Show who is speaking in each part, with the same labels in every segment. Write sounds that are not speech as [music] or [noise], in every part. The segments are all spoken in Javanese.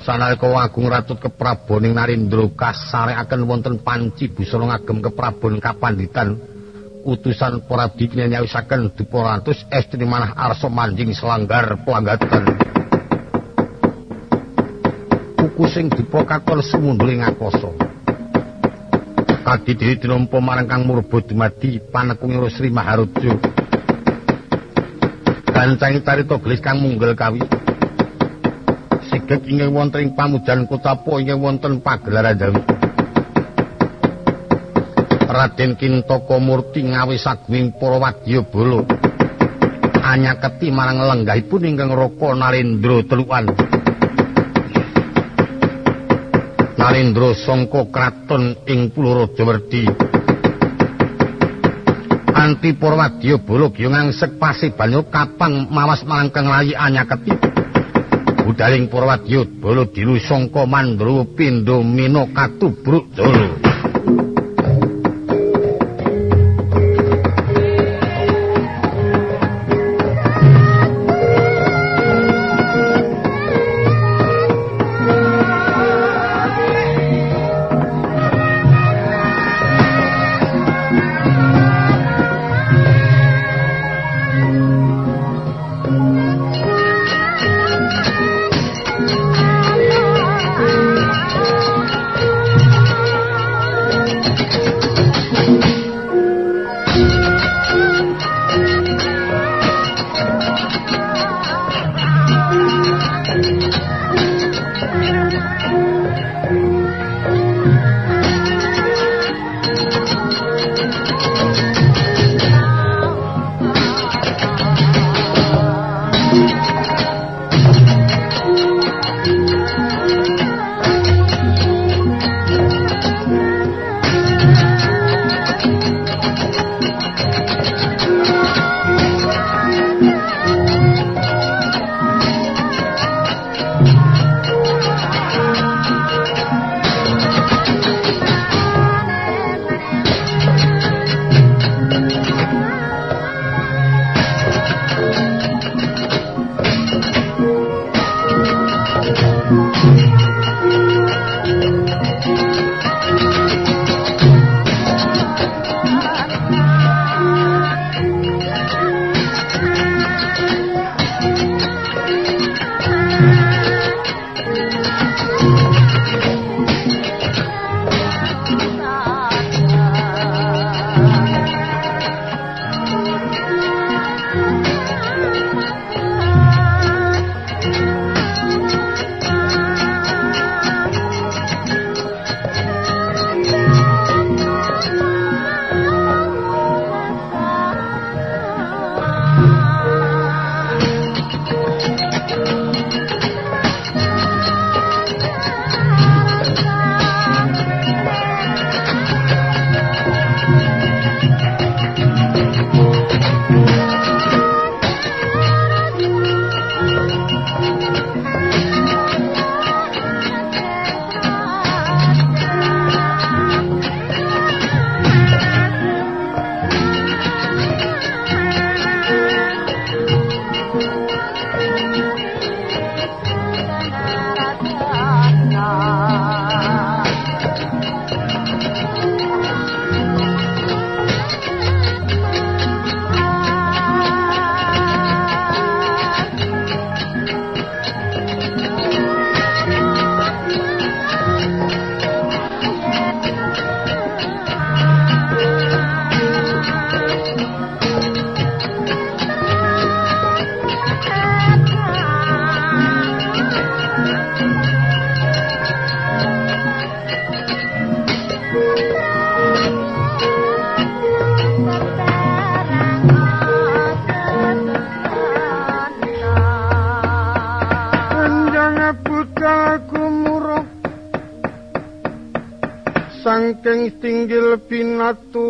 Speaker 1: Sanalika Agung Ratu Kepraboning Narendra kasarekaken wonten panci busana ngagem keprabon kapanditan utusan para dikne nyawisaken duparantus estri manah arsa manjing selanggar pelanggatan. Kuku sing dipokakon semunduling akasa. Kadidiri dinampa marang Kang Murba dumadi panekungi Sri Maharaja. Gancangi tarita gelis kang munggel kawi. Sigek ingkang wonten ing pamujan Kutapa ingkang wonten pagelaran dalu. Raden Kintaka Murti ngawi sagwing para wadyabala anyaketi marang lenggahipun ingkang Raka Narendra telukan. Narendra sangka kraton ing Pulau Rajawerdi. Anti para wadyabala gyung ngangsek pasibanyo kapang mawas marang kang layi anyaketi. Budaling Purwadya bala dilu sangka mandra pindha mina katubruk jala
Speaker 2: திங்கள் பின்னத்தூ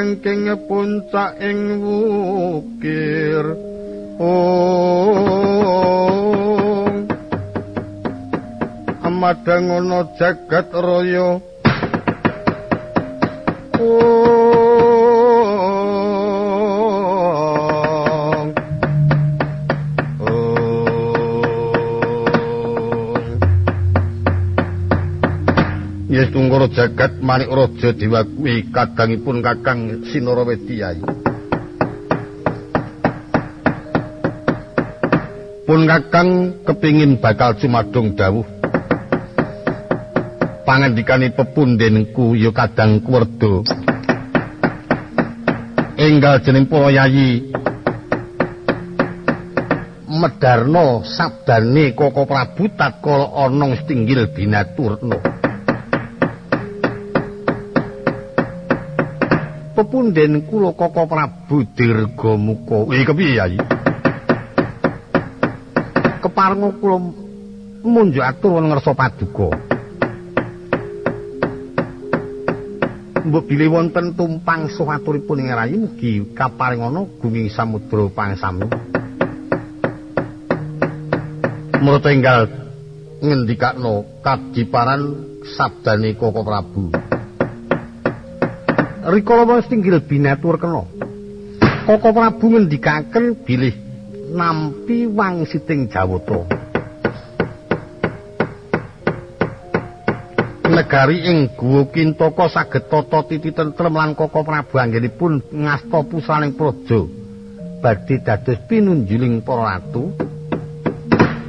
Speaker 2: saking puncak ing wukir. Oh amadang ana jagat raya
Speaker 1: Tunggara jagat manik raja kuwi kadangipun Kakang Sinara Wediyai. Pun Kakang kepingin bakal cumadung dawuh. Pangandikane pepundenku ya kadang kuwerda. Enggal jeneng para yayi Medarno sabdane Koko Prabu tatkala ana stinggil binaturna. Pepunden kula Koko Prabu Dirga Muka. Eh kepiye Yayi? Keparenga kula munjuk atur ngersa paduka. Mbok bilih wonten tumpang suwaturipun ing rayi mugi kaparingana gunging samudra pangsami. Murut enggal ngendikakno kadiparan sabdane Koko Prabu. Rikala wong tinggil binatur kena. Koko Prabu ngendikaken bilih nampi wang siting Jawata. Negari ing Guwa Kintaka saged tata titi tentrem lan Koko Prabu anggenipun ngasta pusaning praja badhe dados pinunjuling para ratu.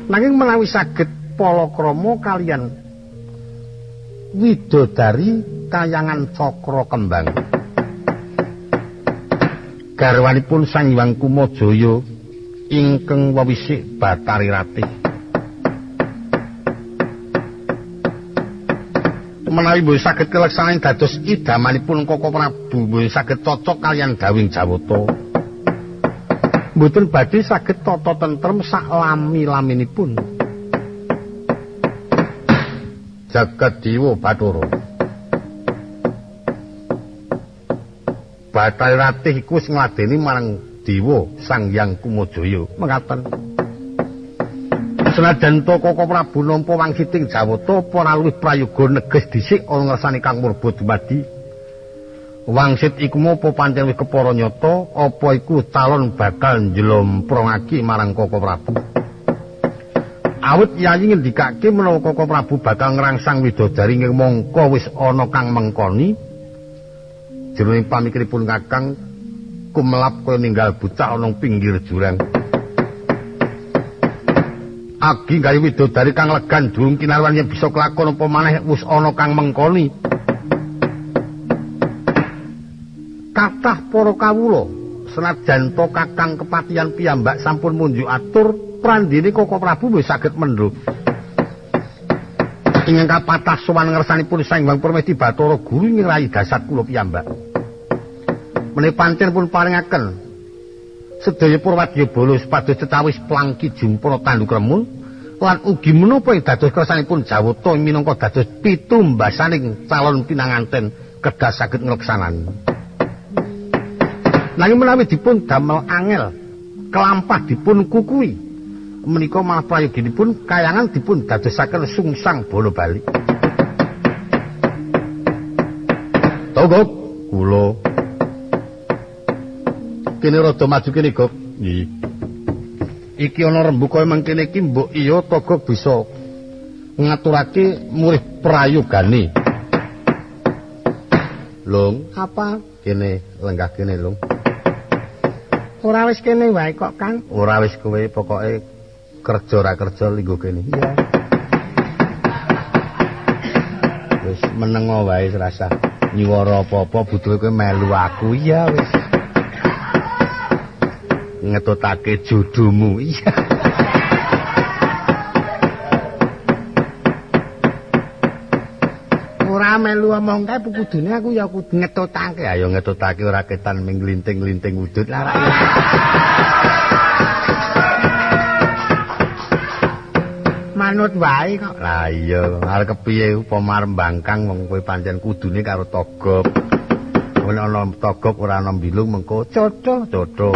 Speaker 1: Nanging menawi saged palakrama kalian widodari kayangan cakra kembang. Garwanipun Sang Hyang Kumajaya ingkang wewisik Batari Ratih. Menawi boten saged keleksanan dados idamanipun Koko Prabu boten saged cocok kalian Dawing Jawata. Mboten badhe saged tata tentrem sak lami-laminipun. Jagat Dewa Bathara. Batal Ratih iku ngladeni marang Dewa Sang Hyang Kumajaya. Mengaten. Senajan to Koko Prabu nampa wangsiting Jawata ora luwih prayoga neges dhisik ana ngersani Kang Murba dumadi. Wangsit iku mopo pancen wis kepara nyata apa iku calon bakal njlomprongake marang Koko Prabu. Awit yayi ngendikake menawa Koko Prabu bakal ngrangsang widodari mongko wis ana kang mengkoni jroning pamikiripun Kakang kumelap kaya ninggal bucak ana pinggir jurang. Agi gawe widodari kang legan durung kinarwan yen bisa kelakon apa maneh wis ana kang mengkoni. Kathah para kawula senajan to Kakang kepatihan piyambak sampun munjuk atur prandene Koko Prabu wis saged mendho. ingkang kapatah sowan ngersanipun Sang Hyang Permedi Bathara Guru ngirahi dasat kula piyambak. Menawi pancen pun paringaken sedaya Purwadya Bala supados cetawis plangki jumpra tandukremun lan ugi menapa dados kersanipun Jawata minangka dados pitumbasaning calon pinanganten kedah saged ngleksanani. Nanging menawi dipun damel angel kelampah dipun kukui menika malah prayoginipun kayangan dipun dadosaken sungsang bola bali. Togok kula. Kene rada maju kene, Gok. Nggih. Iki ana rembuka mangkene iki mbok iya Togok bisa ngaturake murih prayogane. Long,
Speaker 3: apa?
Speaker 1: Kene lenggah kene, Long.
Speaker 3: Ora wis kene wae kok, Kang.
Speaker 1: Ora wis kowe pokoke kerja ra kerja linggo kene.
Speaker 3: Iya.
Speaker 1: Wis menengo wae rasa nyiwara apa-apa butuhe kowe melu aku iya wis. Ngetutake jodohmu iya.
Speaker 3: Ora melu omong kae kudune aku ya kudu ngetutake.
Speaker 1: Ayo ngetutake ora ketan ming glinting-glinting wujud larak.
Speaker 3: Manut wae kok.
Speaker 1: Lah iya, arep kepiye upama bangkang wong kowe pancen kudune karo togop. Wen ana togok ora ana bilung mengko
Speaker 3: Coco.
Speaker 1: coco.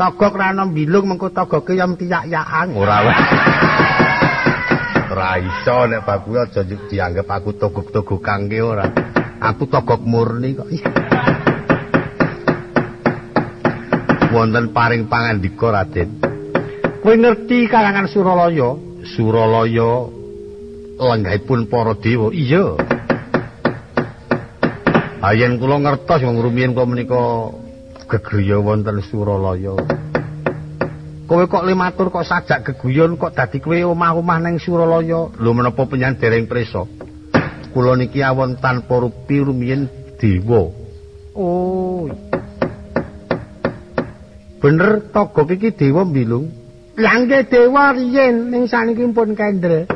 Speaker 3: Togok ra ana bilung mengko togoke ya tiyak-yakan.
Speaker 1: Ora wae. Ora iso nek baku aja dianggap aku togok-togok kangge ora. Aku togok murni kok. Wonten paring pangandika Raden.
Speaker 3: Kowe ngerti kalangan Suralaya?
Speaker 1: Suralaya lenggahipun para dewa. Iya. Ayen kula ngertos wong rumiyin kula menika gegriya wonten Suralaya.
Speaker 3: Kowe kok le matur kok sajak geguyon kok dadi kowe omah-omah ning Suralaya.
Speaker 1: Lho menapa penyan dereng prisa? Kula niki awon tanpa rupi rumiyin dewa.
Speaker 3: Oh.
Speaker 1: Bener togok iki dewa bilung.
Speaker 3: Lah dewa riyen ning saniki pun kendra.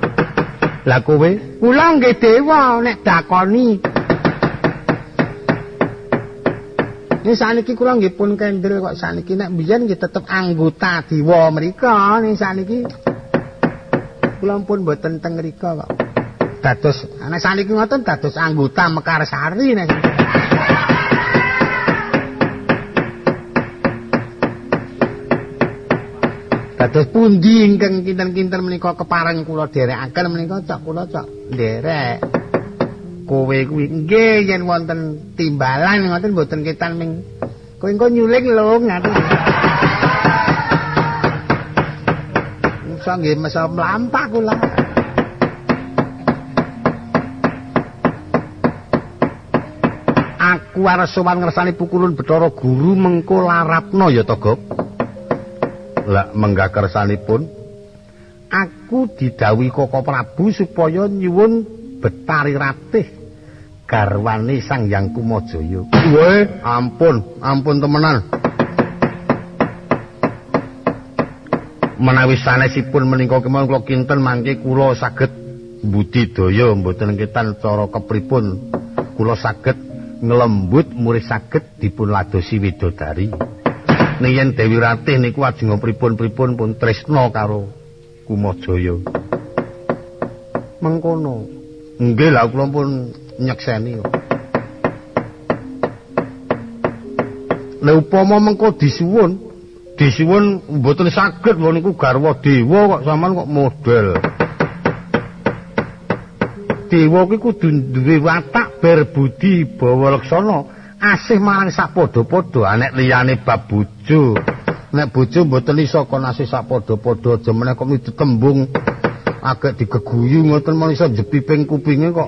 Speaker 1: Lah kowe
Speaker 3: Kula nggih dewa nek dakoni. Ning saniki kula nggih pun kendel kok saniki nek biyen nggih tetep anggota dewa mrika ning saniki kula pun mboten teng mrika kok. Dados nek saniki ngoten dados anggota Mekarsari nek Dados pundi ingkang kinten-kinten menika kepareng kula dherekaken menika cok kula cok nderek. Kowe kuwi nggih yen wonten timbalan ngoten mboten ketan ming kowe engko nyuling lho ngaten. Musa nggih mesa mlampah kula. Aku arep sowan ngersani pukulun Bathara Guru mengko larapno ya
Speaker 1: Lah menggakersanipun
Speaker 3: aku didhawuhi Koko Prabu supaya nyuwun Betari Ratih garwane Sang Hyang Kumajaya.
Speaker 1: Weh, ampun, ampun temenan. Menawi sanesipun menika kemawon kula kinten mangke kula saged budidaya mboten ketan cara kepripun kula saged nglembut murid saged dipun ladosi widodari. Ning yen Dewi Ratih niku ajeng pripun-pripun pun tresna karo Kumajaya.
Speaker 3: Mengkono.
Speaker 1: Nggih lah kula pun nyekseni. Nek upama mengko disuwun, disuwun mboten saged wong niku garwa dewa kok sampean kok model. Dewa kuwi kudu duwe watak berbudi bawa leksana, asih marang sapadha-padha, nek liyane bab bojo. Nek bojo mboten iso kon asih sapadha-padha, aja meneh kok mitu tembung agak digeguyu ngoten men iso jepiping kupinge kok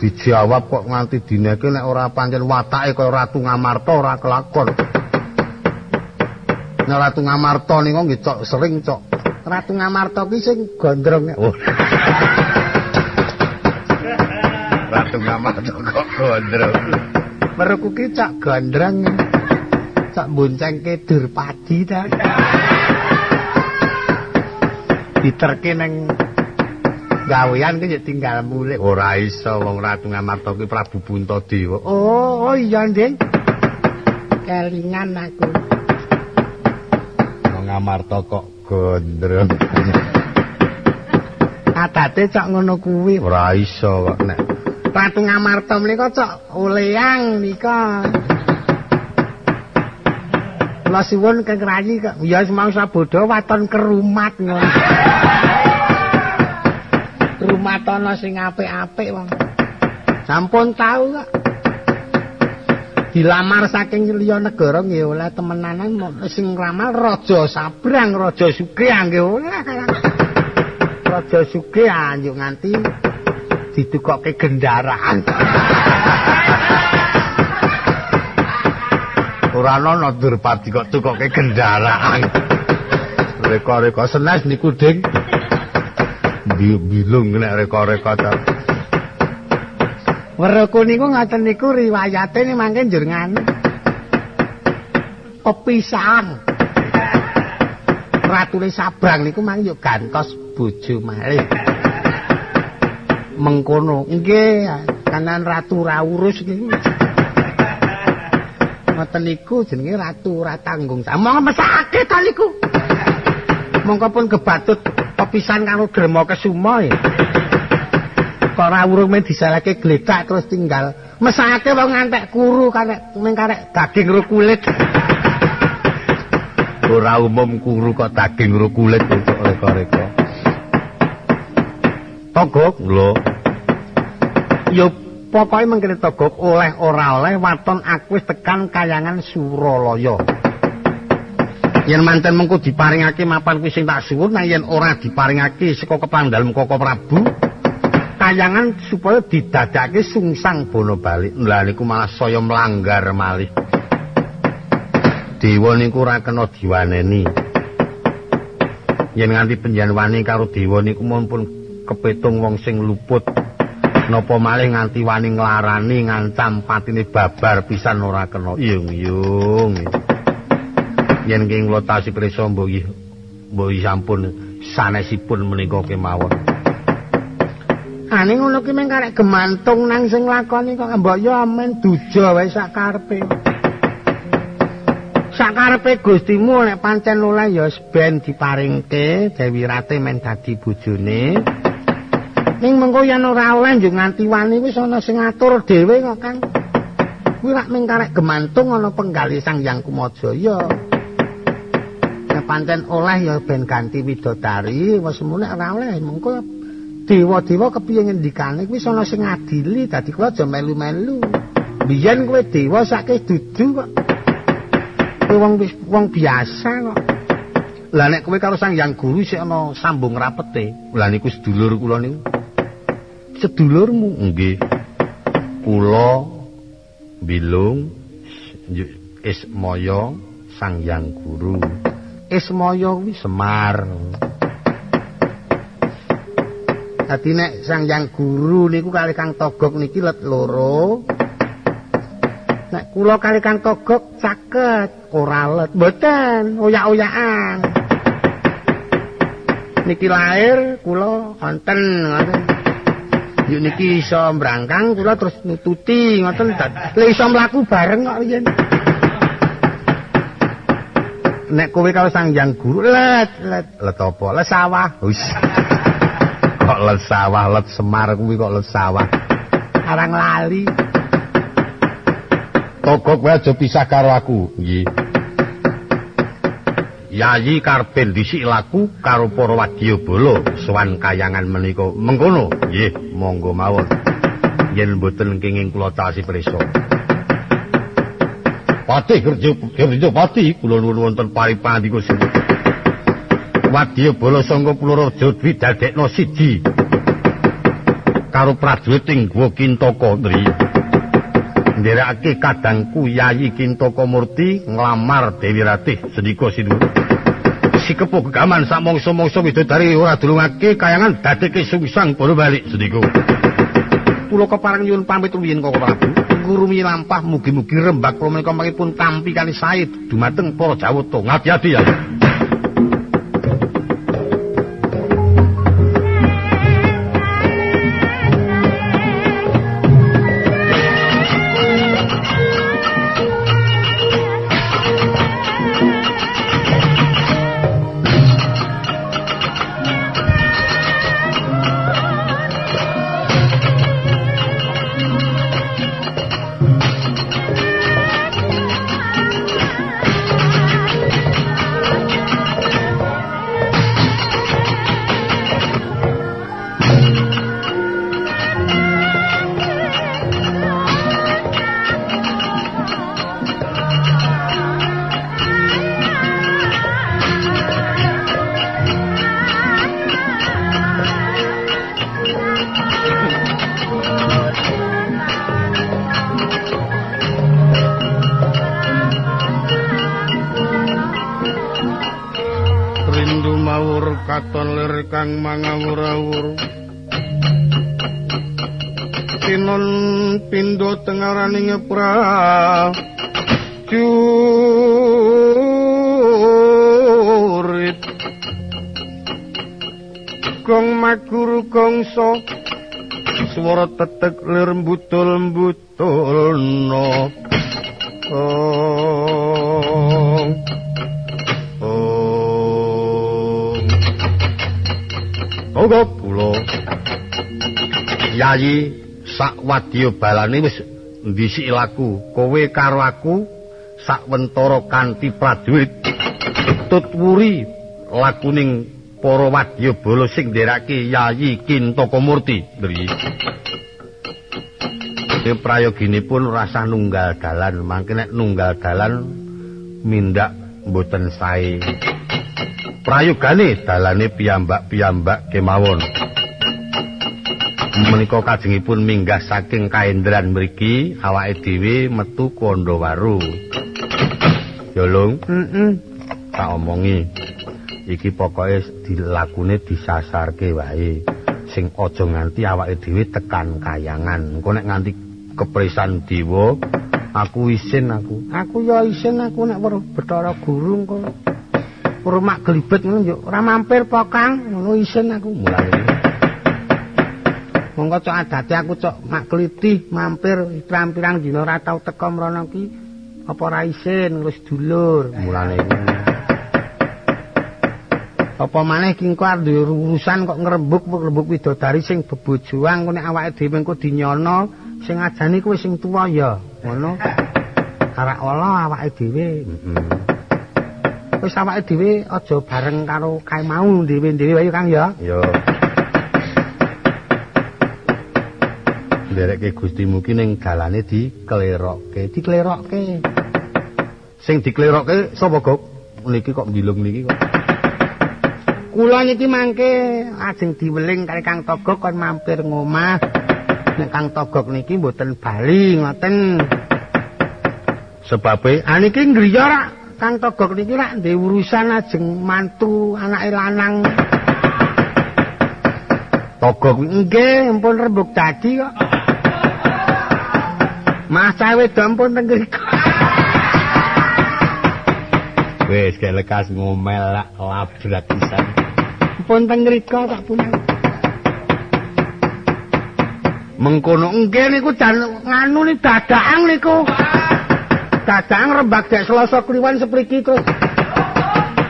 Speaker 1: dijawab kok nganti dineke nek ora pancen watake kaya Ratu Ngamarta ora kelakon. Nek Ratu Ngamarta niku nggih cok sering cok.
Speaker 3: Ratu Ngamarta ki sing gondrong.
Speaker 1: Oh. [laughs] Ratu Ngamarta kok gondrong.
Speaker 3: Meruku ki cak gondrong. Cak boncengke Durpadi ta. Diterke ning gawean ki tinggal mulih.
Speaker 1: Ora iso wong Ratu Ngamarta ki Prabu Puntadewa.
Speaker 3: Oh, oh iya, Nding. Kelingan aku.
Speaker 1: Wong Ngamarta kok gondrong.
Speaker 3: Adate cok ngono kuwi.
Speaker 1: Ora iso kok nek
Speaker 3: Ratu Ngamarta menika cok oleang nika. Kula suwun Kang Rayi kok ya semau sabodha waton kerumat ngono. Rumatono sing apik-apik wong. Sampun tau kok. Dilamar saking liya negara nggih oleh temenanan sing ngramel Raja Sabrang, Raja Sugih nggih oleh. Raja Sugih anjuk nganti ditukokke gendaraan.
Speaker 1: ora ana Durpati kok tukoke kendaraan. Reka-reka senes niku ding. Bi- Bilung nek reka-reka ta.
Speaker 3: Weruku niku ngoten niku riwayate ning mangke njur. Pepisahan. Ratune Sabrang niku mang yo gantos bojo malih. Mengkono. Nggih, kanan Ratu Raurus niku. Ngoten niku jenenge Ratu Ratanggung. Samong mesake ta niku. Mongko pun kebatut pepisan karo Drema Kesuma ya. Kok ora urung disalahke gletak terus tinggal. Mesake wong ngantek kuru karek ning karek daging ro kulit.
Speaker 1: Ora umum kuru kok daging ro kulit kok reka-reka.
Speaker 3: Togok
Speaker 1: lho.
Speaker 3: Ya pokoke mengkene togok oleh ora oleh waton aku wis tekan kayangan Suralaya. yen manten mengko diparingake mapan kuwi sing tak suwun nang yen ora diparingake saka kepandhalem Koko Prabu kayangan supaya didadake sungsang bono bali lha niku malah saya melanggar malih. Dewa niku ora kena diwaneni. Yen nganti penjanwani karo dewa niku mumpun kepetung wong sing luput napa malih nganti wani nglarani ngancam patine babar pisan ora kena. Yung yung. Yen ing kula tasih prisa mbuh mbuh sampun sanesipun menika kemawon. Ane ngono ki meng karek gemantung nang sing lakoni kok mbok. Yo amen duja wae sak karepe. Sak karepe Gustimu nek pancen oleh ya ben diparingke Dewi Rati men dadi bojone ning mengko yen ora oleh yo nganti wani wis ana sing ngatur dhewe kok Kang. Kuwi rak ming karek gemantung ana penggali Sang Hyang Kumajaya. Pancen oleh ya ben ganti widodari wis semune ora oleh. Mengko dewa-dewa kepiye ngendikane kuwi ana sing ngadili dadi kula aja melu-melu. Biyen kowe dewa sakke dudu kok. Kowe wong wong biasa kok. Lah nek kowe karo sang yang guru sik ana sambung rapete. Lah niku sedulur kula niku sedulurmu nggih kula bilung Ismaya sang yang guru Ismaya kuwi Semar. Dadi nek Sang Yang Guru niku kali Kang Togok niki let loro. Nek kula kali Kang Togok caket ora let. Mboten, oyak-oyakan. Niki lahir kula wonten ngoten. Yuk niki iso mbrangkang kula terus nututi ngoten. Lha iso mlaku bareng kok yen. nek kowe karo sang yang guru let let. Let apa? Let sawah. Wis. Kok let sawah let semar kuwi kok let sawah? Arang lali. Toko kowe aja pisah karo aku. Nggih Yayi karpen dhisik laku karo para wadyabala. Sowan kayangan menika. Mengkono. Nggih monggo mawon. Yen mboten kenging kula tasih prisa. Patih kerja kerja pati. Kula nuwun wonten paripati Gusti. Wadya bala sangga Puraraja dwi dadekno siji. Karo prajurit ing Gua Kintaka Ndri. Nderekake kadangku Yayi Kintaka Murti nglamar Dewi Ratih sedika sidu. Sikepo gegaman sak mangsa-mangsa widodari ora dulungake kayangan dadekke sungsang para bali sedika. Kula kepareng nyuwun pamit rumiyin kok Prabu. kurumi lampah mugi-mugi rembak kula menika mangkipun tampi kali sae dumateng para Jawata. Ngati-ati ya. Tengaranning pra jurit. Gong maguru gongso. Swara tetek lir mbutul mbutulno oh oh oh
Speaker 1: Yayi sak wadya balane wis ndisik laku kowe karo aku sakwentara kanthi prajurit. Tutwuri lakuning para wadya bala sing nderake Yayi Kintakamurti. Ndri Ing prayoginipun rasah nunggal dalan mangke nek nunggal dalan mindak mboten sae prayogane dalane piyambak-piyambak kemawon. Menika kajengipun minggah saking kaendran mriki awake dhewe metu Kondowaru ya lung
Speaker 3: heeh
Speaker 1: tak omongi. Iki pokoke dilakune disasarke wae. Sing aja nganti awake dhewe tekan kayangan. Engko nek nganti kepresan dewa aku isin aku.
Speaker 3: Aku ya isin aku nek weruh Bathara Guru engko weruh mak glibet ngono yo ora mampir po Kang? Ngono isin aku.
Speaker 1: Mulane
Speaker 3: monggo cok adate aku cok. Mak kliti mampir. Pirang-pirang dina ora tau teka mrono ki. Apa ora isin? Ngurus dulur.
Speaker 1: Mulane.
Speaker 3: Apa maneh ki engko arep urusan kok ngrembug ngrembug widodari sing bebojoan kok nek awake dhewe engko dinyono sing ajani kuwi sing tuwa ya. Ngono. Arek ala awake dhewe.
Speaker 1: Heeh
Speaker 3: wis awake dhewe aja bareng karo kae mau dhewe-dhewe wae Kang ya.
Speaker 1: Yo nderekke Gustimu ki ning dalane diklerokke.
Speaker 3: Diklerokke.
Speaker 1: Sing diklerokke sapa Gok? Niki kok ndilung niki kok?
Speaker 3: Kula niki mangke ajeng diweling kali Kang Togok kon mampir ngomah. Nek Kang Togok niki mboten bali ngoten.
Speaker 1: Sebabe
Speaker 3: aniki ngriya rak Kang Togok niki rak ndek urusan ajeng mantu anake lanang.
Speaker 1: Togok
Speaker 3: nggih ampun rembug dadi kok. Mas cawe dampun teng mriku
Speaker 1: wis lekas ngomel lak labrak pisan.
Speaker 3: Pun teng mriku tak punya.
Speaker 1: Mengkono
Speaker 3: nggih niku jan nganu ni dadakan niku dadakan rembag dek selasa kliwan sepriki terus.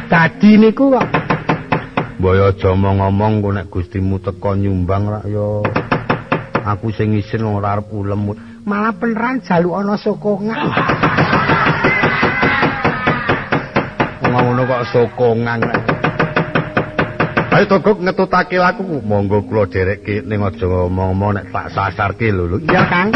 Speaker 3: Dadi niku kok.
Speaker 1: Mbaya aja ngomong kok nek Gustimu teko nyumbang rak ya. Aku sing isin ora arep ulem.
Speaker 3: Malah beneran jaluk ana sokongan
Speaker 1: ngono kok sokongan rak. Ayo togok ngetutake laku. Monggo kula derekke ning aja ngomong-ngomong nek tak sasarke lho.
Speaker 3: Iya Kang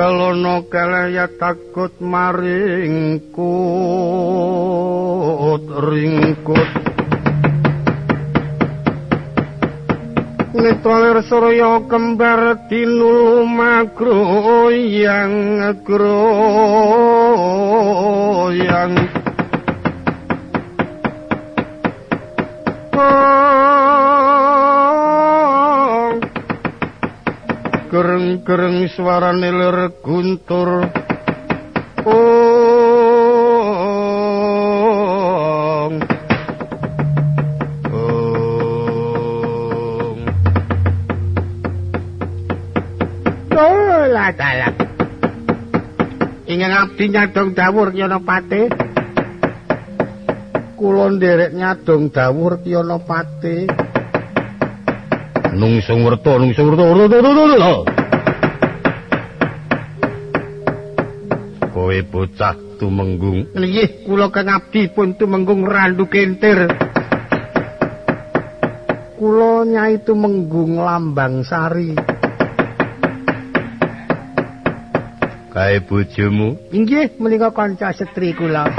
Speaker 2: kelono kelaya takut maringkut ringkut. Netralir surya kembar tinulu magroyang groyang. Oh gereng-gereng suarane lir guntur ong ong
Speaker 3: Dola dalam. Ingin abdi nyadong dawur Yonopati. Kula nderek nyadong dawur Yonopati.
Speaker 1: Nungsung werta, nungsung werta. Kowe bocah tumenggung.
Speaker 3: Nggih, kula kang abdi pun tumenggung randu kentir. Kula nyai tumenggung lambang sari.
Speaker 1: Kae bojomu
Speaker 3: Inggih, menika kanca setri kula.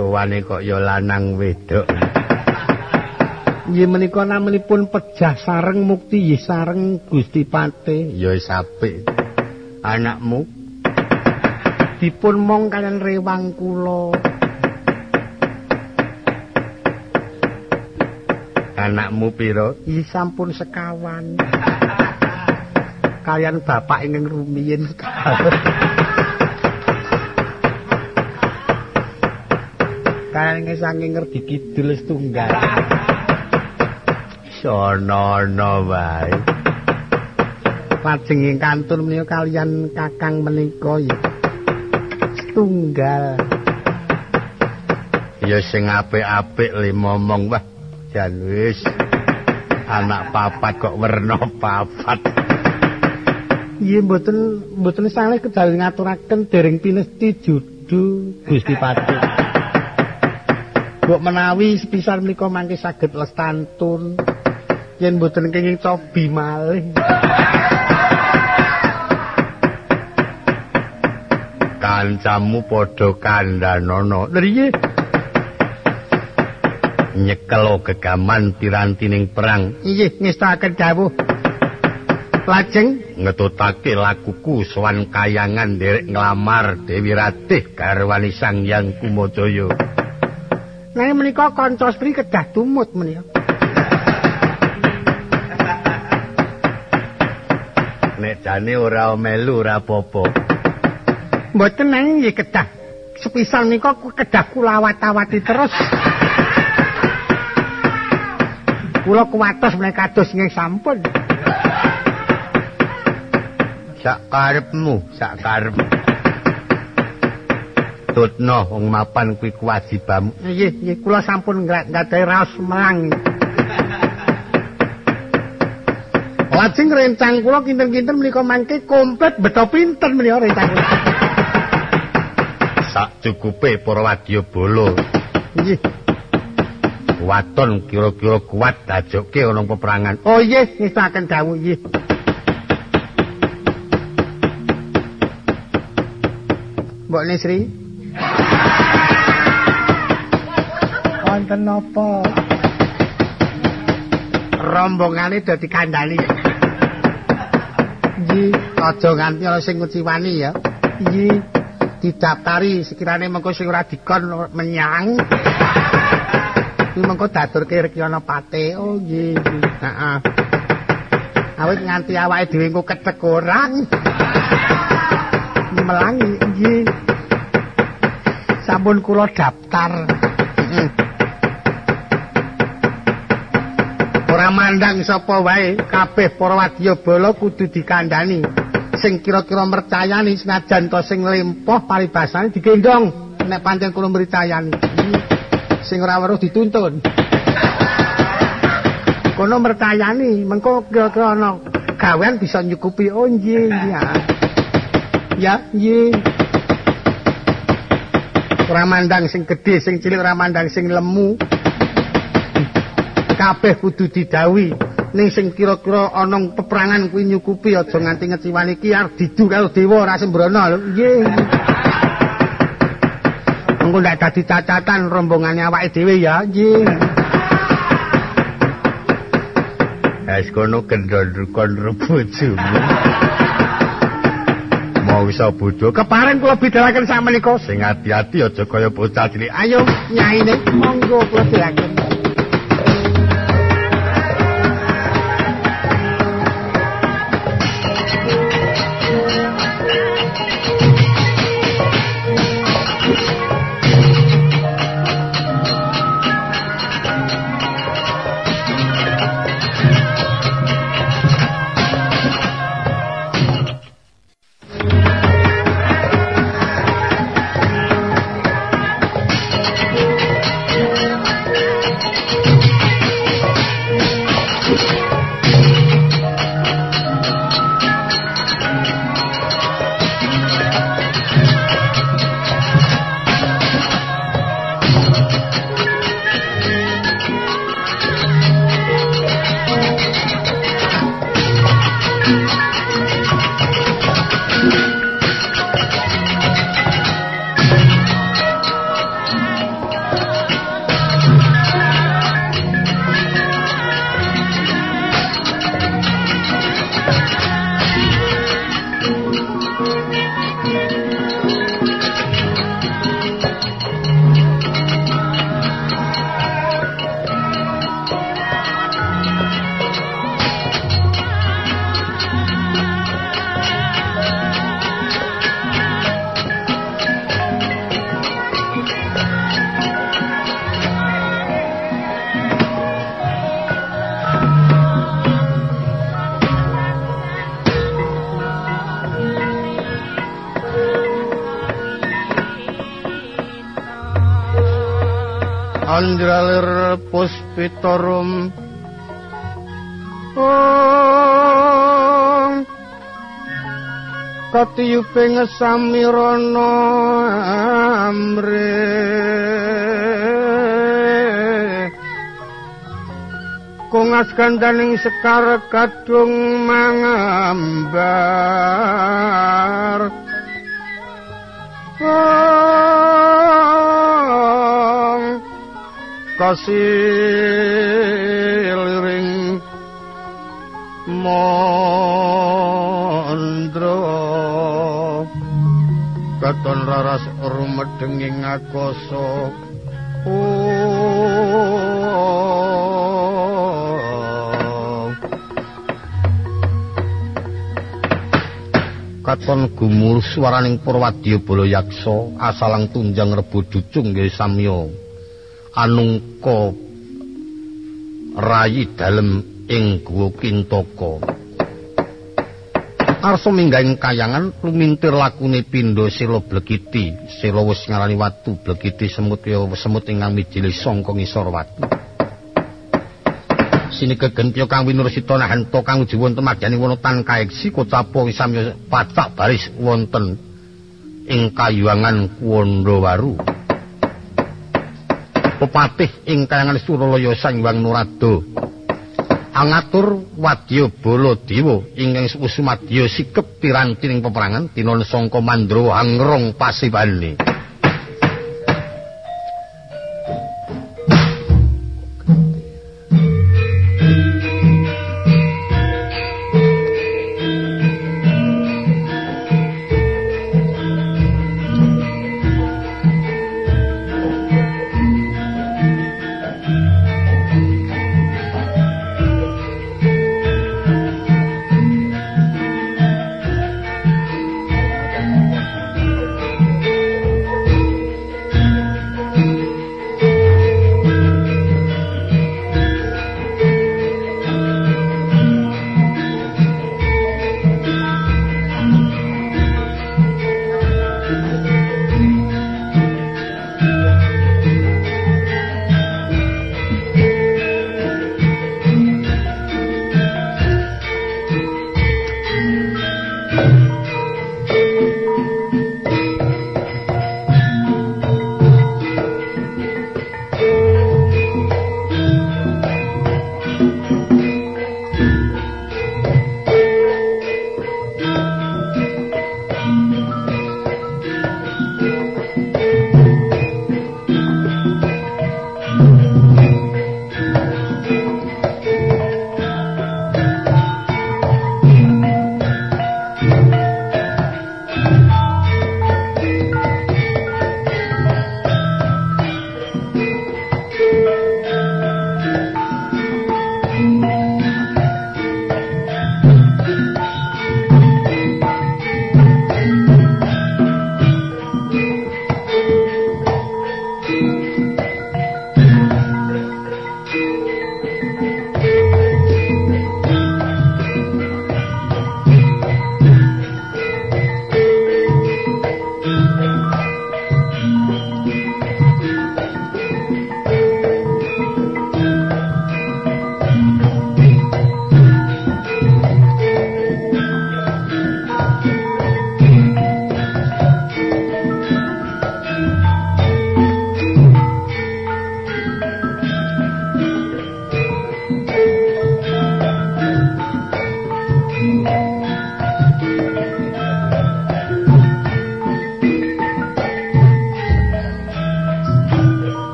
Speaker 1: sowane kok ya lanang wedok.
Speaker 3: Nggih menika namanipun pejah sareng mukti nggih sareng Gusti Pate.
Speaker 1: Ya wis apik. Anakmu
Speaker 3: Dipun mong kalian rewang kula.
Speaker 1: anakmu pira?
Speaker 3: Nggih sampun sekawan. Kalian bapak ingkang rumiyin sekawan. Kalian ingkang saking ngerti kidul setunggal.
Speaker 1: Sono-ono wae.
Speaker 3: Lajeng ing kantun menika kalian kakang menika ya. Setunggal.
Speaker 1: Ya sing apik-apik le momong wah. Jan wis. Anak papat kok werna papat.
Speaker 3: Iya mboten mboten saleh kedawi ngaturaken dereng pinesti judu Gusti Pati. Mbok menawi sepisan menika mangke saged lestantun yen mboten kenging cobi malih.
Speaker 1: Kancamu padha kandhanono.
Speaker 3: Nriye
Speaker 1: Nyekelo gegaman pirantining perang.
Speaker 3: inggih ngestaken dawuh. Lajeng
Speaker 1: ngetutake lakuku sowan kayangan derek nglamar Dewi Ratih garwani Sang Hyang Kumajaya.
Speaker 3: nanging menika kanca stri kedah tumut menika.
Speaker 1: Nek jane ora melu ora apa-apa.
Speaker 3: Mboten nanging nggih kedah. Sepisan menika ku- kedah kula awat-awati terus. Kula kuwatos menika kados nggih sampun.
Speaker 1: Sak karepmu, sak karep. Tutno wong mapan kuwi kewajibanmu.
Speaker 3: Nggih, nggih kula sampun nggadahi raos melang. Lajeng rencang kula kinten-kinten menika mangke komplit beto pinten menika rencang kula.
Speaker 1: Sak cukupe para wadyabala.
Speaker 3: Nggih.
Speaker 1: Waton kira-kira kuat dajoke ana peperangan.
Speaker 3: Oh nggih, ngestaken dawuh nggih. Mbok Nisri. Wonten napa? Rombongane dadi kandhani. Nggih, aja nganti ana sing nguciwani ya. Nggih. Didaftari sekirane mengko sing ora dikon menyang. Kuwi mengko daturke Rekyana Pate. Oh nggih. nggih. Heeh. Awit nganti awake dhewe engko ketek orang. Melangi nggih. Sampun kula daftar. Heeh. Mandang sapa wae, kabeh para wadyabala kudu dikandhani. Sing kira-kira mercayani senajan to sing lempoh paribasane digendong nek pancen kula mercayani. Sing ora weruh dituntun. Kono mercayani, mengko kira-kira ana gawean bisa nyukupi. Oh nggih, nggih. ah. Ya, nggih. Ora mandang sing gedhe, sing cilik ora mandang sing lemu. Kabeh kudu didawi. Ning sing kira-kira ana peperangan kuwi nyukupi aja nganti ngeciwani ki arep didu karo dewa ora sembrono. Nggih. Engko ndak dadi cacatan rombongane awake dhewe ya. Nggih.
Speaker 1: Es kono kendon-kon bojomu. Mau iso bodho
Speaker 3: Kepareng kula bidalaken sak menika.
Speaker 1: sing ati-ati aja kaya bocah cilik.
Speaker 3: Ayo nyaine monggo kula bidalaken.
Speaker 2: Puspitorum Om. Katiyuping samirana amre. Kungas gandaning sekar kadung mangambar Kasih liring Mondro Katon raras rumedenging akasa
Speaker 1: katon gumul swaraning Purwadya Bala Yaksa asalang tunjang rebu ducung nggih samya anungka rayi dalem ing guwa kintaka arsa minggahing kayangan lumintir lakune pindha sila blekiti. Sila wis ngarani watu blekiti semut ya semut ingkang mijili sangka ngisor watu. Sini kegentya kang winursita nahanto kang uji wonten madyaning wonotan kaeksi kocapo samya pacak baris wonten ing kayuangan Kuwandawaru Pepatih ing kayangan Suralaya Sanghyang Nurada angatur wadya bala dewa ingkang usumadya sikep pirantining peperangan tinon sangka mandrawa angrong pasibane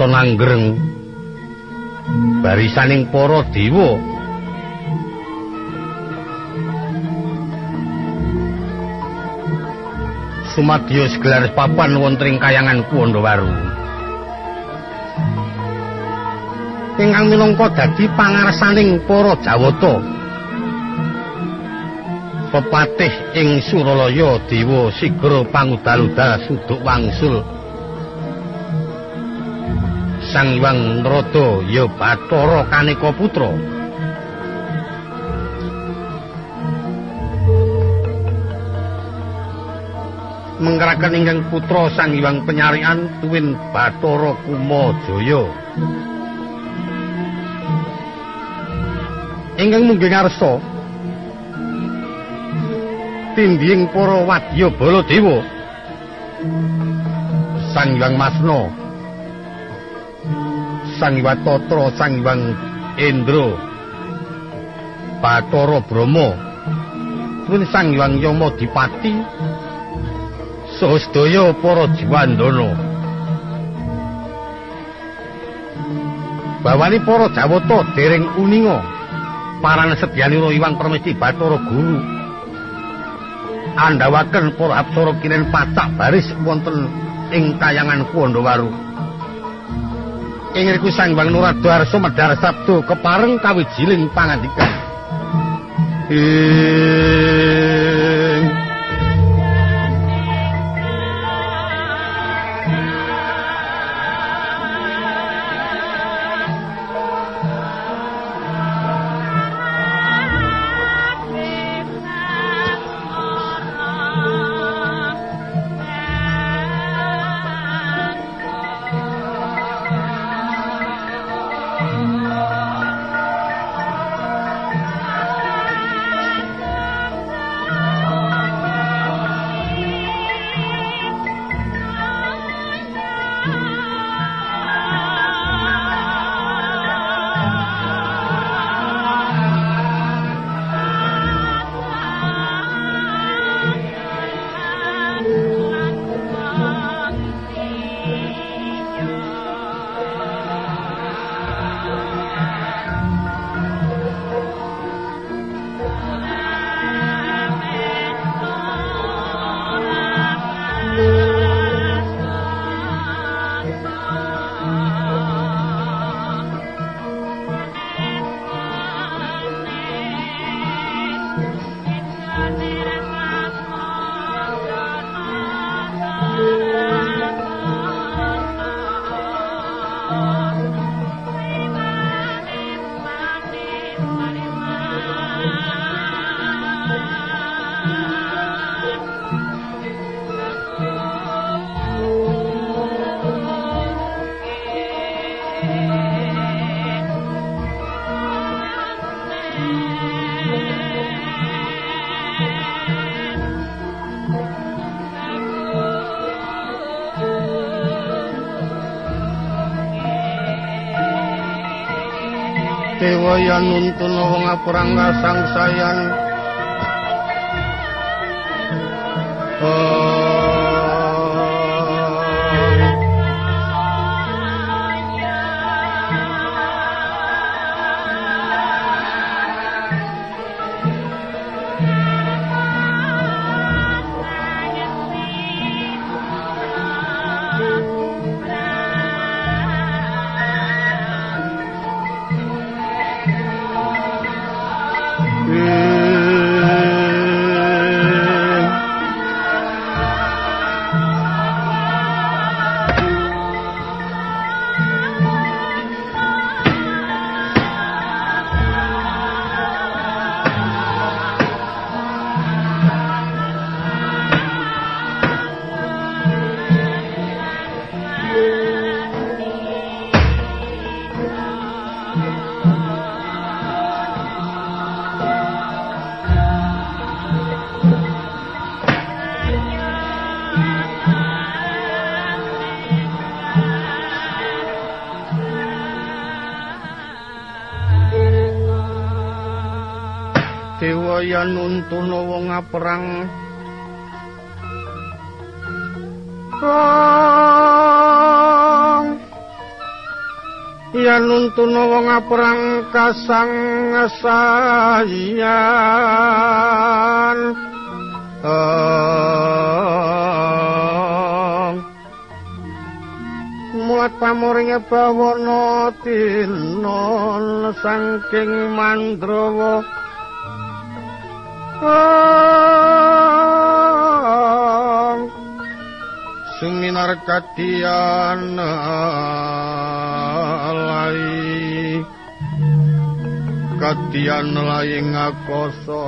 Speaker 1: katon anggreng barisaning para dewa. Sumadya segelar papan wonten ing kayangan Kuwandawaru ingkang minangka dadi pangarsaning para Jawata. Pepatih ing Suralaya Dewa Sigra Pangudal-udal Suduk Wangsul Sang Hyang Narada ya Bathara Kaneka Putra. Menggerakan ingkang putra Sang Hyang Penyarian tuwin Bathara Kumajaya. Ingkang munggih ngarsa tindhing para wadya Baladewa. Sang Hyang Masna Sang Hyang Tatra Sang Hyang Indra. Bathara Brahma. Pun Sang Hyang Yama Dipati sedaya para jiwandana Bawani para Jawata dereng uninga. Parang sedyanira Iwang Permesti Bathara Guru. Andhawaken para apsara kinen pacak baris wonten ing kayangan Kuwandawaru. Ing riku Sang Hyang Nuradharsa medhar sabdo kepareng kawijiling pangandikan.
Speaker 2: Dewa nuntun wong aprang kasangsayan Dewa nuntun wong perang Rong yen nuntuna wong perang kasang sayan muat pamuringe bawana tinon saking mandrawa suminar kadian lai kadian lai ngakoso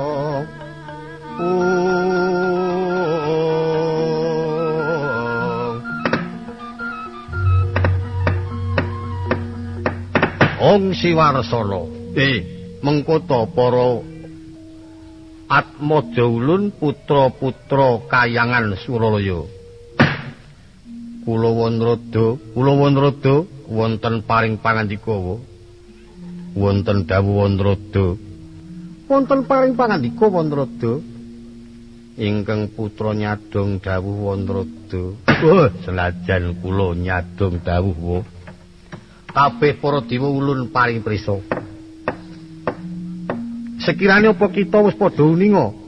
Speaker 1: Ong Siwarsana. Eh, mengko to para Atmaja Ulun putra-putra kayangan Suralaya. Kula Wanrada, kula Wanrada wonten paring pangandika wonten dawuh Wanrada. Wonten paring pangandika Wanrada ingkang putra nyadong dawuh Wanrada. Oh, senajan kula nyadong dawuh kabeh para dewa ulun paring prisa. Sekirane apa kita wis padha uninga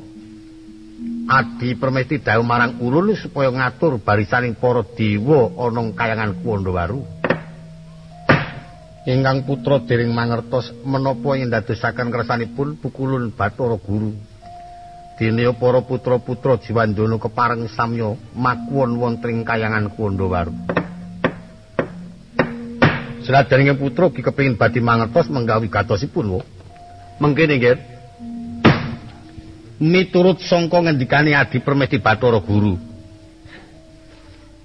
Speaker 1: Adi permesti dawuh marang ulun supaya ngatur barisaning para dewa ana kayangan Kuwandawaru. Ingkang putra dering mangertos menapa ing dadosaken kersanipun pukulun Bathara Guru. Dene para putra-putra Jiwandana kepareng samya makuwon wonten ing kayangan Kuwandawaru. Selajaring putra ki kepengin badhe mangertos menggawi gatosipun wo. Mengkene nggih. miturut sangka ngendikane Adi Permesti Bathara Guru.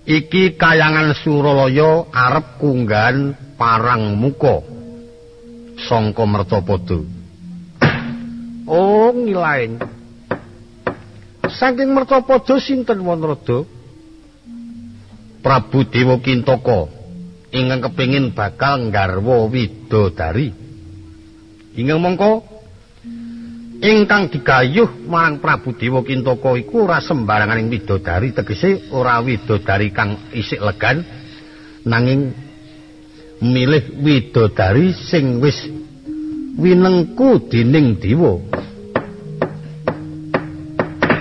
Speaker 1: Iki kayangan Suralaya arep kunggan parang muka sangka Mercapada. Oh, ngilaing. Saking Mercapada sinten Wanrada? Prabu Dewa Kintaka ingkang kepingin bakal nggarwa widodari. Ingkang mongko ingkang digayuh marang Prabu Dewa Kintaka iku ora sembaranganing widodari tegese ora widodari kang isik legan nanging milih widodari sing wis winengku dening dewa.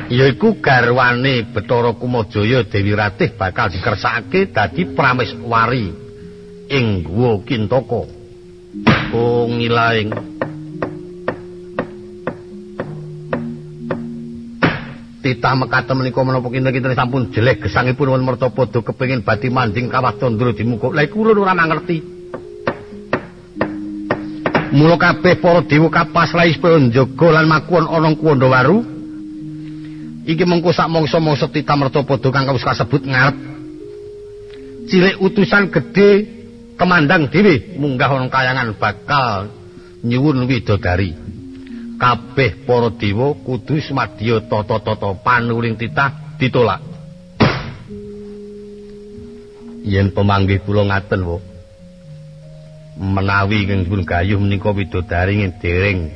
Speaker 1: Yaiku garwane Bathara Kumajaya Dewi Ratih bakal dikersakake dadi prameswari ing Guwa Kintaka oh ngilaing titah mekaten menika menapa kinten-kinten sampun jelek gesangipun wonten Mertapada kepengin badhe manding kawah Candra dimukuk. Lah iku ora mangerti. Mula kabeh para dewa kapas supaya njaga lan makuwon ana Kuwandawaru. Iki mengko sak mangsa-mangsa titah Mertapada kang wis kasebut ngarep. Cilik utusan gedhe kemandang dhewe munggah ana kayangan bakal nyuwun widodari. Kabeh para dewa kudu semadya tata-tata panuring titah ditolak. Yen pemanggih kula ngaten wo. Menawi ing dipun gayuh menika widodari ing dereng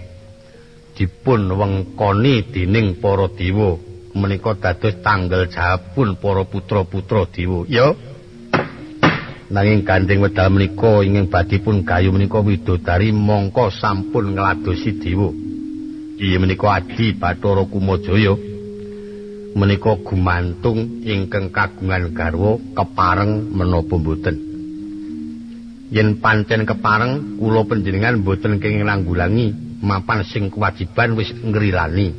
Speaker 1: dipun wengkoni dening para dewa menika dados tanggal jawabun para putra-putra dewa. Ya. Nanging gandeng wedal menika ingin badhe pun gayuh menika widodari mongko sampun ngladosi dewa. Iya menika Adi Bathara Kumajaya. Menika gumantung ingkang kagungan garwa kepareng menapa mboten. Yen pancen kepareng kula panjenengan mboten kenging nanggulangi mapan sing kewajiban wis ngrilani.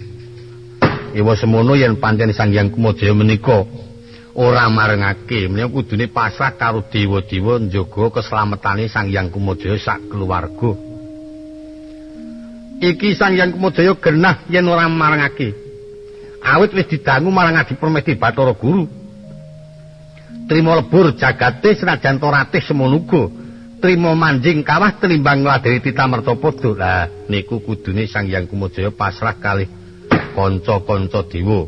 Speaker 1: Ewa semono yen pancen Sang Hyang Kumajaya menika ora marengake menika kudune pasrah karo dewa-dewa njaga keslametane Sang Hyang Kumajaya sak keluarga. Iki Sang Hyang Kumajaya genah yen ora marangake. Awit wis didangu marang Adi Permesti Bathara Guru. Trima lebur jagate senajan toratih semono uga. Trima manjing kawah tenimbang ngladeni titah mertapada. Lah niku kudune Sang Hyang Kumajaya pasrah kalih kanca-kanca dewa.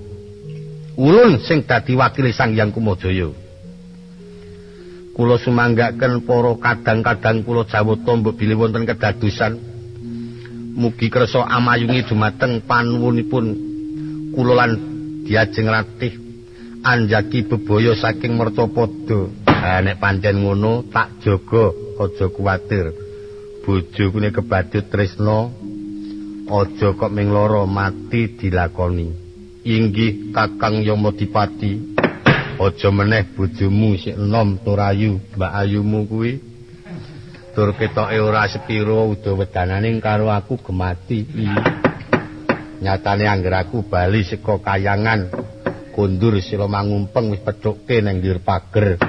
Speaker 1: Ulun sing dadi wakil Sang Hyang Kumajaya. Kula sumanggaken para kadang-kadang kula jawata mbok bilih wonten kedadosan mugi kersa amayungi dumateng panuwunipun kula lan diajeng ratih anjaki bebaya saking mertapada ha nek pancen ngono tak jaga aja kuwatir. Bojoku nek kebadut tresna aja kok ming lara mati dilakoni. Inggih Kakang Yamadipati. Aja meneh bojomu sik enom turayu Mbak Ayumu kuwi. Tur ketoke ora sepiro udawedanane karo aku gemati. Nyatane angger aku bali saka kayangan kondur sila mangumpeng wis pedhukke ning ndir pager.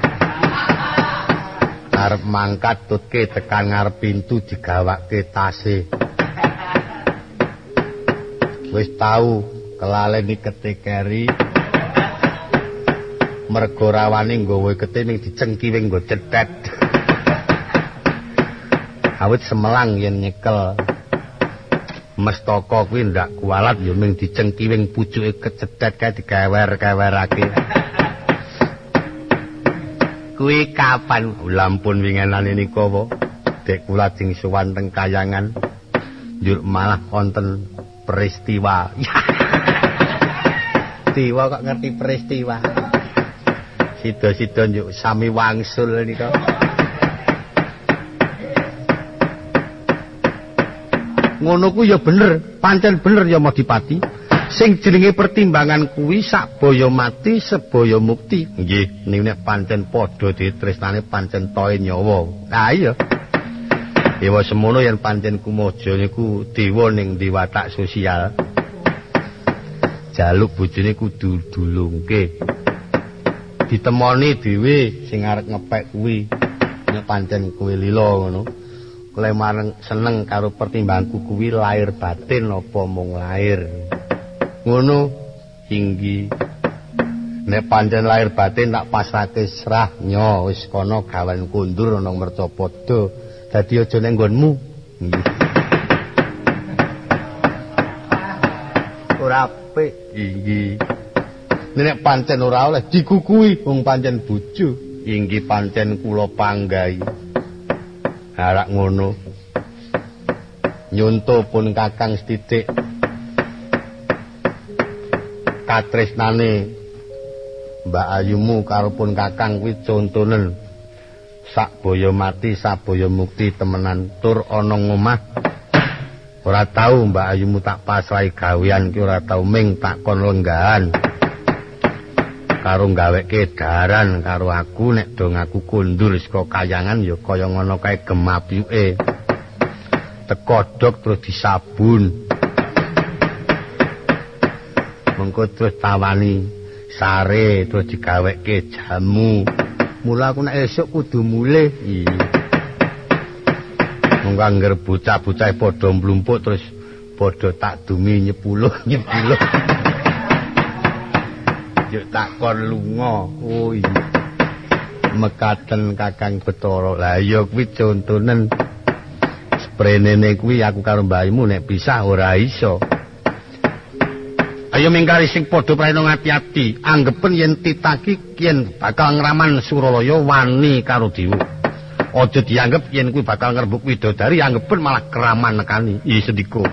Speaker 1: Arep mangkat tutke tekan ngarep pintu digawake tase. Wis tau kelalen ikete keri. Mergo rawane nggawa ikete ning dicengkiwing nggo cethet. Awit semelang yen nyekel. mestaka kuwi ndak kualat ya ming dicengkiwing pucuke kecedhet kae digewer-gewerake. kuwi kapan lampun wingenane nika apa? Dek kula jeng suwan teng kayangan. Njur malah wonten peristiwa. [laughs] Tiwa kok ngerti peristiwa. Sida-sida njuk sami wangsul nika. Ngono ku ya bener, pancen bener ya Madipati. Sing jenenge pertimbangan kuwi sak mati seboyo mukti. Nggih, niku nek pancen padha ditresnane pancen toe nyawa. Nah iya. Dewa semono yen pancen kumojo niku dewa ning diwatak sosial. Jaluk bojone kudu dulungke. Ditemoni dhewe sing arep ngepek kuwi. Nek pancen kuwi lila ngono. Klemareng seneng karo pertimbanganku kuwi lahir batin apa mung lahir ngono? Tinggi nek pancen lahir batin tak pasrake serah nyo wis kono gawan kundur ana mercapada dadi aja ning nggonmu. Ora apik. Inggih nek pancen ora oleh dikukui wong pancen bojo. Inggih pancen kula panggahi harak ngono. Nyunto pun kakang setitik katresnane mbak ayumu karo pun kakang kuwi contonen sak boyo mati sak boyo mukti temenan. Tur ana ngomah. Ora tau mbak ayumu tak pasrai gawean ki ora tau ming tak kon lenggahan karo gaweke daran karo aku nek dong aku kundur saka kayangan ya kaya ngono kae gemapyuke tekodok terus disabun. Mengko terus tawani sare terus digaweke jamu. Mula aku nek esuk kudu mulih monggo anger bocah-bocah padha mlumpuk terus padha tak dumi nyepuluh nyepuluh yuk takon lunga. Oh iya. Mekaten Kakang Betara. Lah iya kuwi contonen sprenene kuwi aku karo mbahmu nek bisa ora iso. Ayo mingkari sing padha praena ngati-ati. Anggepen yen titaki yen bakal ngraman Suralaya wani karo Dewa. Aja dianggep yen kuwi bakal ngrebuk widodari anggepen malah keraman nekani. Iya sediko.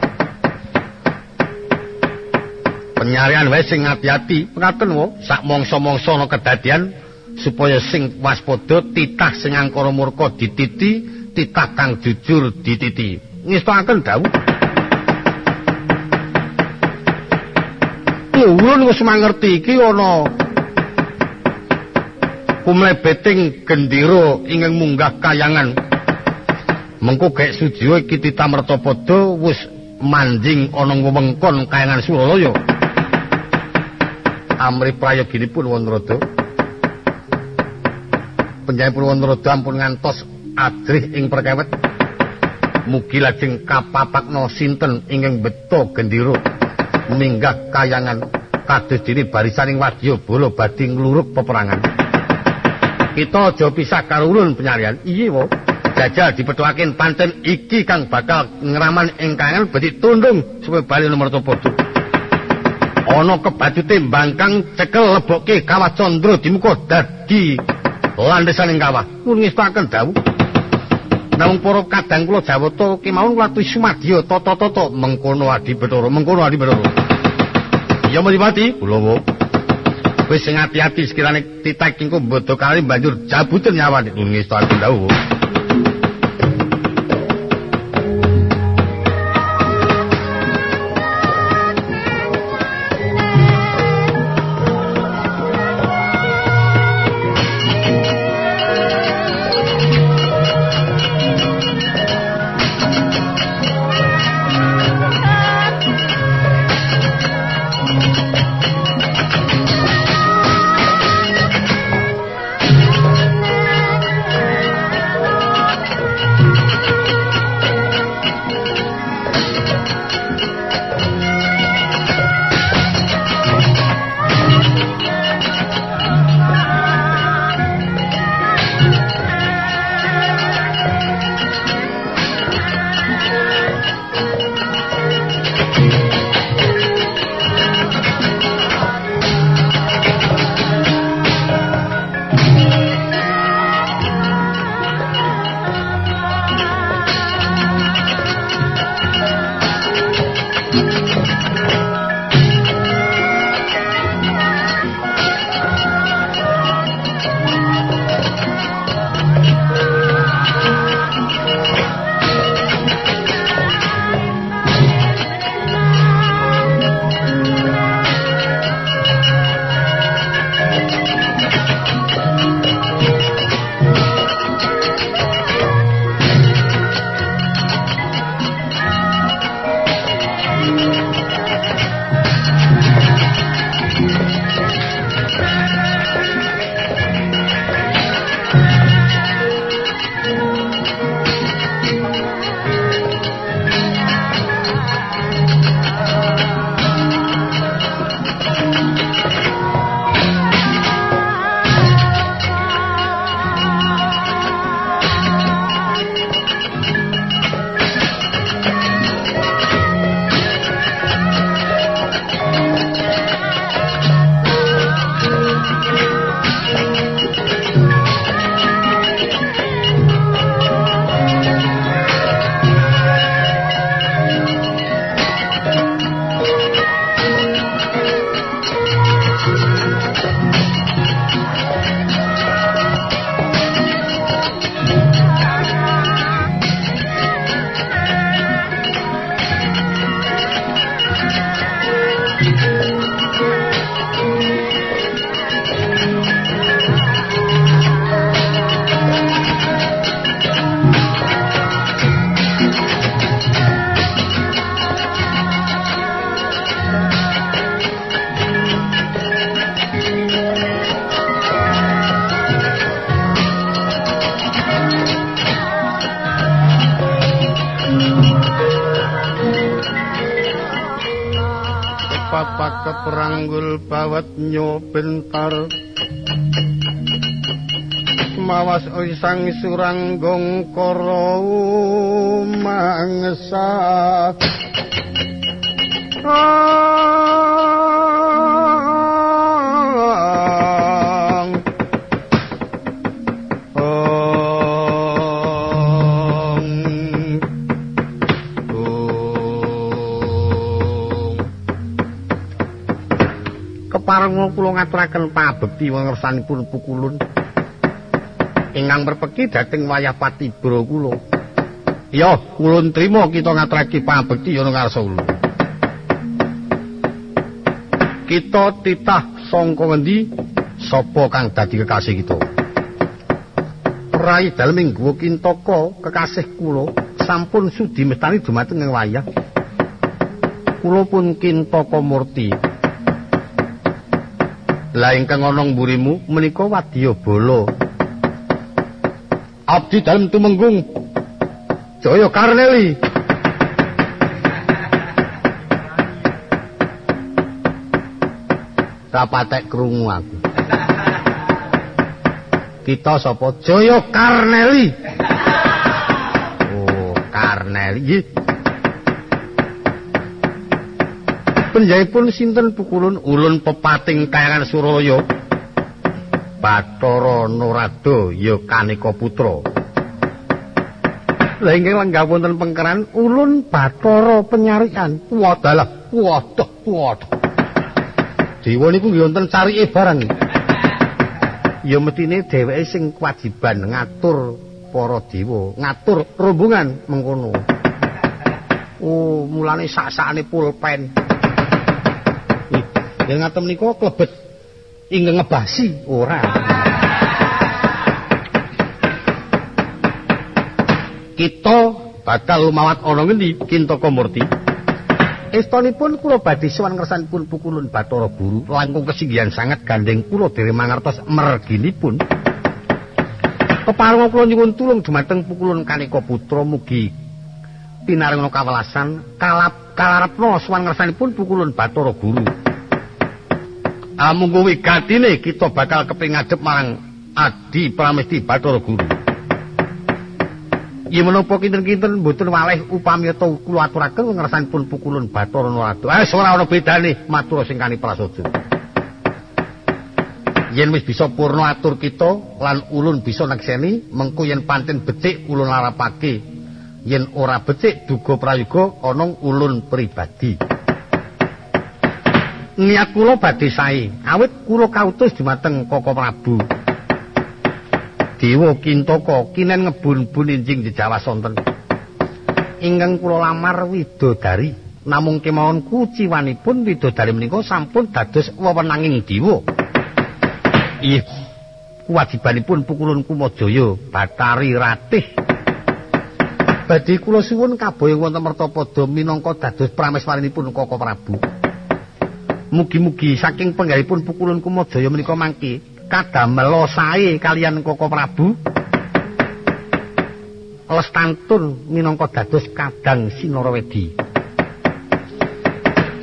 Speaker 1: Penyarian wae sing ati-ati ngaten wo sak mangsa-mangsa ana kedadian supaya sing waspada titah sing angkara murka dititi titah kang jujur dititi. Ngestakaken dawuh. Ulun wis mangerti iki ana kumlebeting gendera ingkang munggah kayangan. Mengko gek sujiwa iki titah mertapada wis manjing ana wewengkon kayangan Suralaya amri prayoginipun Wanrada. Panjenenganipun Wanrada ampun ngantos adrih ing perkawet. Mugi lajeng kapapakna sinten ingkang beto gendira minggah kayangan kados dene barisaning wadya bala badhe ngluruk peperangan. Kita aja pisah karo ulun penyarian. Iye wae. Jajal dipethuaken pancen iki kang bakal ngraman ing kayangan badhe tundung supaya bali nomor topo ana kebajute mbangkang cekel lebokke kawah candra dimuka dadi landhesaning kawah. Ngestaken dawuh. Namung para kadang kula jawata kemawon kula tuwis sumadya tata-tata mengkono adi betara mengkono adi betara ya mripati kula wis sing ati-ati sekirane titak kingko bodho kali banjur jabuten nyawane ngestaken dawuh
Speaker 2: nyobentar mawas isang suranggong karo mangsa
Speaker 1: Kepareng kula ngaturaken pabekti wengersanipun pukulun ingkang merpeki dhateng wayah patibra kula. Ya, ulun trima kita ngaturake pabekti ana ngarsa ulun. Kita titah sangka ngendi sapa kang dadi kekasih kita? Rai dalem guwa kintaka kekasih kula sampun sudi mestani dumateng ing wayah. Kula pun kintaka murti. Lah ingkang ana mburimu menika Wadyabala. abdi dalam tumenggung. Jaya Karneli. Rapatek krungu aku. Kita sapa Jaya Karneli? Oh Karneli Penjahipun sinten pukulun ulun pepating kayangan Suraya Bathara Nurada ya Kanika Putra. Lah inggih lenggah wonten pengkeran ulun Bathara penyarian. Wadalah, waduh, waduh. Dewa niku nggih wonten carike barang. Ya metine dheweke sing kewajiban ngatur para dewa, ngatur rombongan mengkono. Oh, mulane sak-sakane pulpen. Ya ngatem niku klebet. Ing ngebasi ora. Kita bakal lumawat ana ngendi? Kintaka murti. Estonipun kula badhe sowan ngersanipun pukulun Bathara Guru langkung kesinggihan sanget gandeng kula dherek mangertos merginipun. Keparung kula nyuwun tulung dumateng pukulun Kanika Putra mugi pinaringa kawelasan kalap kalarepna sowan ngersanipun pukulun Bathara Guru amung kuwi gatine kita bakal keping ngadep marang Adi Pramesti Bathara Guru. Yen menapa kinten-kinten mboten waleh upami ta kula aturaken ngersanipun pukulun Bathara Narada. Ah ora ana bedane matur sing kani prasaja. Yen wis bisa purna atur kita lan ulun bisa nekseni mengko yen pancen becik ulun larapake yen ora becik duga prayoga ana ulun pribadi. Niat kula badhe sae. Awit kula kautus dumateng Koko Prabu. Dewa Kintaka kinen ngebun-bun injing jejawa sonten. Ingkang kula lamar widodari namung kemawon kuciwanipun widodari menika sampun dados wewenanging dewa. Iya kewajibanipun pukulun Kumajaya Batari Ratih. Badhe kula suwun kaboyong wonten mertapada minangka dados prameswarinipun Koko Prabu Mugi-mugi saking penggalipun pukulun Kumajaya menika mangke kadamel sae kalian Koko Prabu. Lestantun minangka dados kadang Sinarawedi.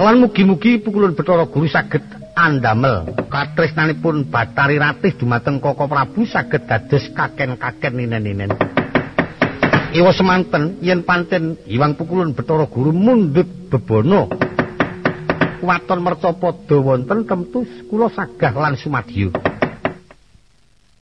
Speaker 1: Lan mugi-mugi pukulun Bathara Guru saged andamel katresnanipun Batari Ratih dumateng Koko Prabu saged dados kaken-kaken ninen-ninen. Iwa semanten yen panten Iwang Pukulun Bathara Guru mundhut bebono waton mercapada wonten temtu kula sagah lan sumadyo